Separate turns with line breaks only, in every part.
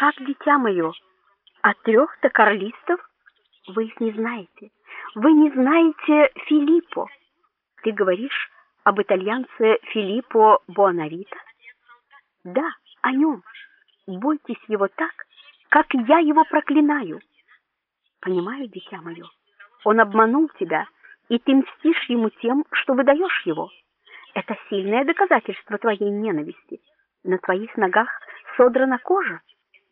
Как дитя мое? От трех-то карлистов? Вы их не знаете. Вы не знаете Филиппо. Ты говоришь об итальянце Филиппо Буонавита? Да, о нем. Бойтесь его так, как я его проклинаю. Понимаю, дитя мое. Он обманул тебя, и ты мстишь ему тем, что выдаешь его. Это сильное доказательство твоей ненависти. На твоих ногах содрана кожа.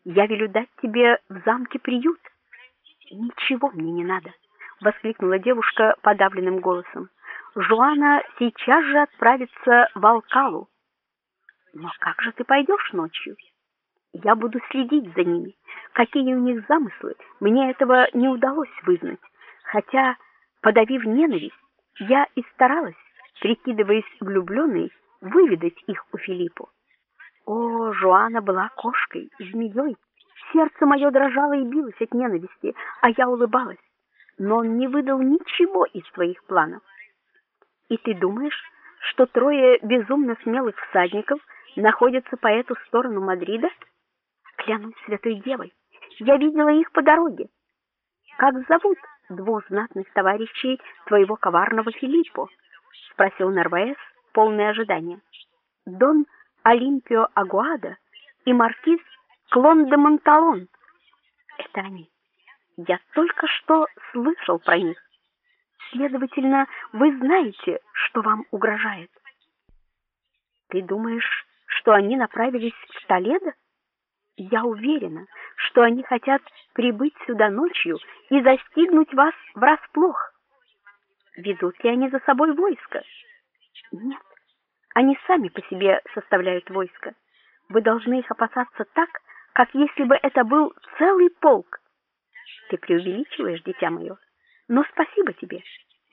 Я велю дать тебе в замке приют. Ничего мне не надо, воскликнула девушка подавленным голосом. Жуана сейчас же отправится в Алкалу. Но как же ты пойдешь ночью? Я буду следить за ними. Какие у них замыслы, мне этого не удалось вызнать, хотя, подавив ненависть, я и старалась, прикидываясь влюбленной, выведать их у Филиппа. О, Жуана была кошкой, змеей. Сердце мое дрожало и билось от ненависти, а я улыбалась. Но он не выдал ничего из своих планов. И ты думаешь, что трое безумно смелых всадников находятся по эту сторону Мадрида? Клянусь святой девой, я видела их по дороге. Как зовут двух знатных товарищей твоего коварного Филиппо? спросил Нарваес, полный ожидания. Дон Олимпио Агуада и маркиз Клон де Монталон. Это они. Я только что слышал про них. Следовательно, вы знаете, что вам угрожает. Ты думаешь, что они направились в Толедо? Я уверена, что они хотят прибыть сюда ночью и застигнуть вас врасплох. Ведут ли они за собой войско? Нет. Они сами по себе составляют войско. Вы должны их опасаться так, как если бы это был целый полк. Ты преувеличиваешь, дитя мое. Но спасибо тебе.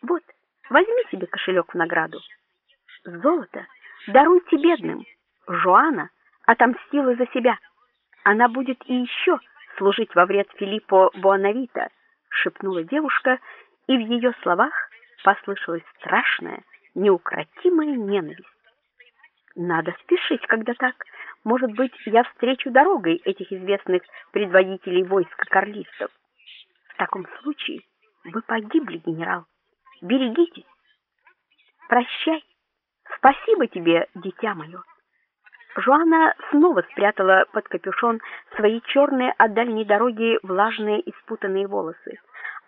Вот, возьми себе кошелек в награду. Золото даруйте бедным. Жоана отомстила за себя. Она будет и еще служить во вред Филиппо Буонавита, шепнула девушка, и в ее словах послышалась страшная, неукротимая ненависть. Надо спешить, когда так. Может быть, я встречу дорогой этих известных предводителей войск карлистов. В таком случае вы погибли, генерал. Берегитесь. Прощай. Спасибо тебе, дитя мое. Жуана снова спрятала под капюшон свои черные от дальней дороги влажные и спутанные волосы,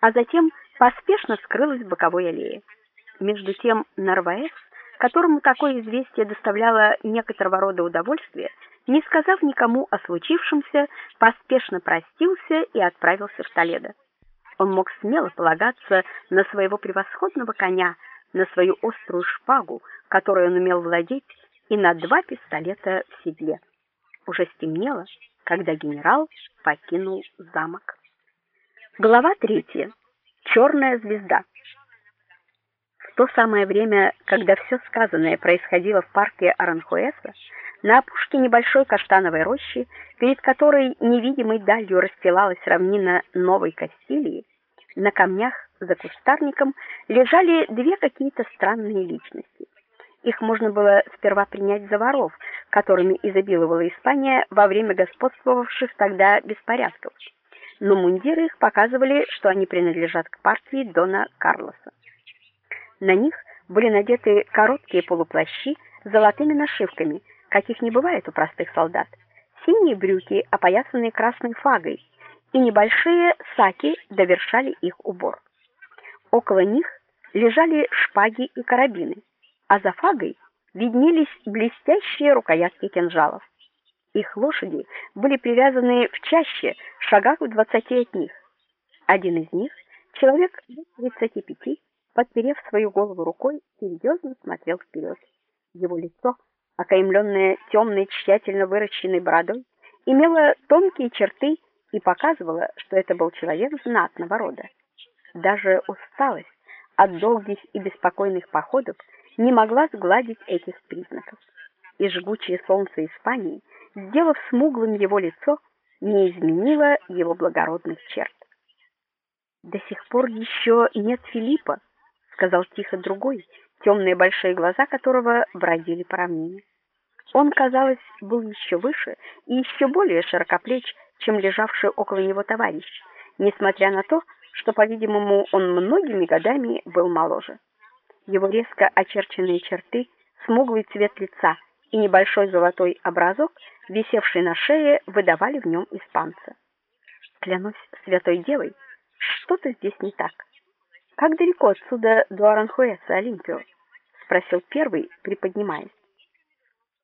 а затем поспешно скрылась в боковой аллее. Между тем Нарваэс, которому такое известие доставляло некоторого рода удовольствие, не сказав никому о случившемся, поспешно простился и отправился в Толедо. Он мог смело полагаться на своего превосходного коня, на свою острую шпагу, которой он умел владеть, и на два пистолета в седле. Уже стемнело, когда генерал покинул замок. Глава третья. Черная звезда. То самое время, когда все сказанное происходило в парке Аранхуэса, на опушке небольшой каштановой рощи, перед которой невидимой далью расстилалась равнина Новой Кастилии, на камнях за кустарником лежали две какие-то странные личности. Их можно было сперва принять за воров, которыми изобиловала Испания во время господствовавших тогда беспорядков. Но мундиры их показывали, что они принадлежат к партии дона Карлоса. На них были надеты короткие полуплащи с золотыми нашивками, каких не бывает у простых солдат. Синие брюки, опоясанные красной фагой, и небольшие саки довершали их убор. Около них лежали шпаги и карабины а за фагой виднелись блестящие рукоятки кинжалов. Их лошади были привязаны в чаще, шагах в двадцати от них. Один из них, человек тридцати пяти, подперев свою голову рукой, серьезно смотрел вперед. Его лицо, окаймленное темной тщательно выращенной бородой, имело тонкие черты и показывало, что это был человек знатного рода. Даже усталость от долгих и беспокойных походов не могла сгладить этих признаков. И жгучее солнце Испании, сделав смуглым его лицо, не изменило его благородных черт. До сих пор еще нет Филиппа, сказал тихо другой, темные большие глаза которого бродили по равнине. Он, казалось, был еще выше и еще более широкоплеч, чем лежавший около него товарищ, несмотря на то, что, по-видимому, он многими годами был моложе. Его резко очерченные черты, смуглый цвет лица и небольшой золотой образок, висевший на шее, выдавали в нем испанца. Клянусь святой девой, что-то здесь не так. Как далеко отсюда до Аранхуэса, Олимпио? спросил первый, приподнимаясь.